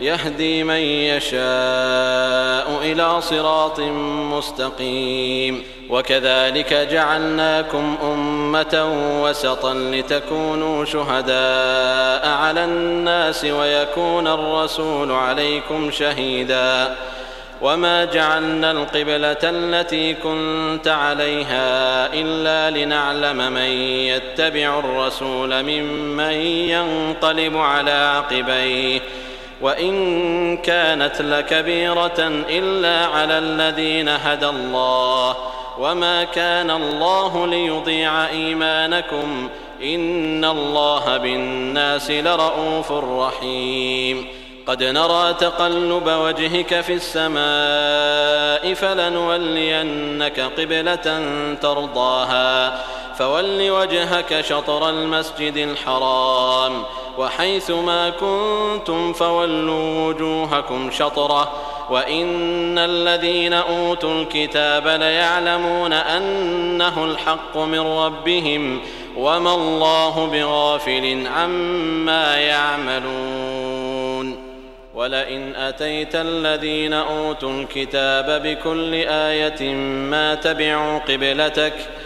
يهدي من يشاء إلى صراط مستقيم. وكذلك جعلناكم أمة وسطا لتكونوا شهداء على الناس ويكون الرسول عليكم شهيدا. وما جعلنا القبلة التي كنت عليها إلا لنعلم من يتبع الرسول ممن ينقلب على عقبيه. وَإِن كَانَتْ لَكَبِيرَةً إِلَّا عَلَى الَّذِينَ هَدَى اللَّهُ وَمَا كَانَ اللَّهُ لِيُضِيعَ إِيمَانَكُمْ إِنَّ اللَّهَ بِالنَّاسِ لَرَؤُوفٌ رَحِيمٌ قد نرى تقلب وجهك في السماء فلنولينك قبلة ترضاها فول وجهك شطر المسجد الحرام وحيث ما كنتم فولوا وجوهكم شطرة وإن الذين أوتوا الكتاب ليعلمون أنه الحق من ربهم وما الله بغافل عما يعملون. ولئن أتيت الذين أوتوا الكتاب بكل آية ما تبعوا قبلتك ۖ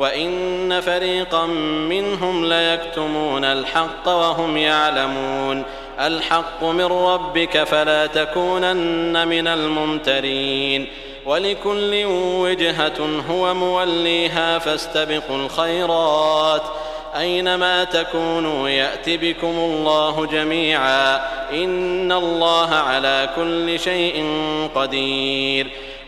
وإن فريقا منهم ليكتمون الحق وهم يعلمون الحق من ربك فلا تكونن من الممترين ولكل وجهة هو موليها فاستبقوا الخيرات أينما تكونوا يأت بكم الله جميعا إن الله على كل شيء قدير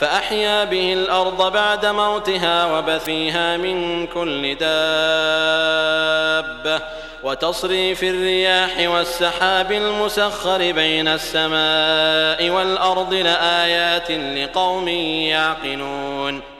فأحيا به الأرض بعد موتها وبثيها من كل دابة وتصريف الرياح والسحاب المسخر بين السماء والأرض لآيات لقوم يعقلون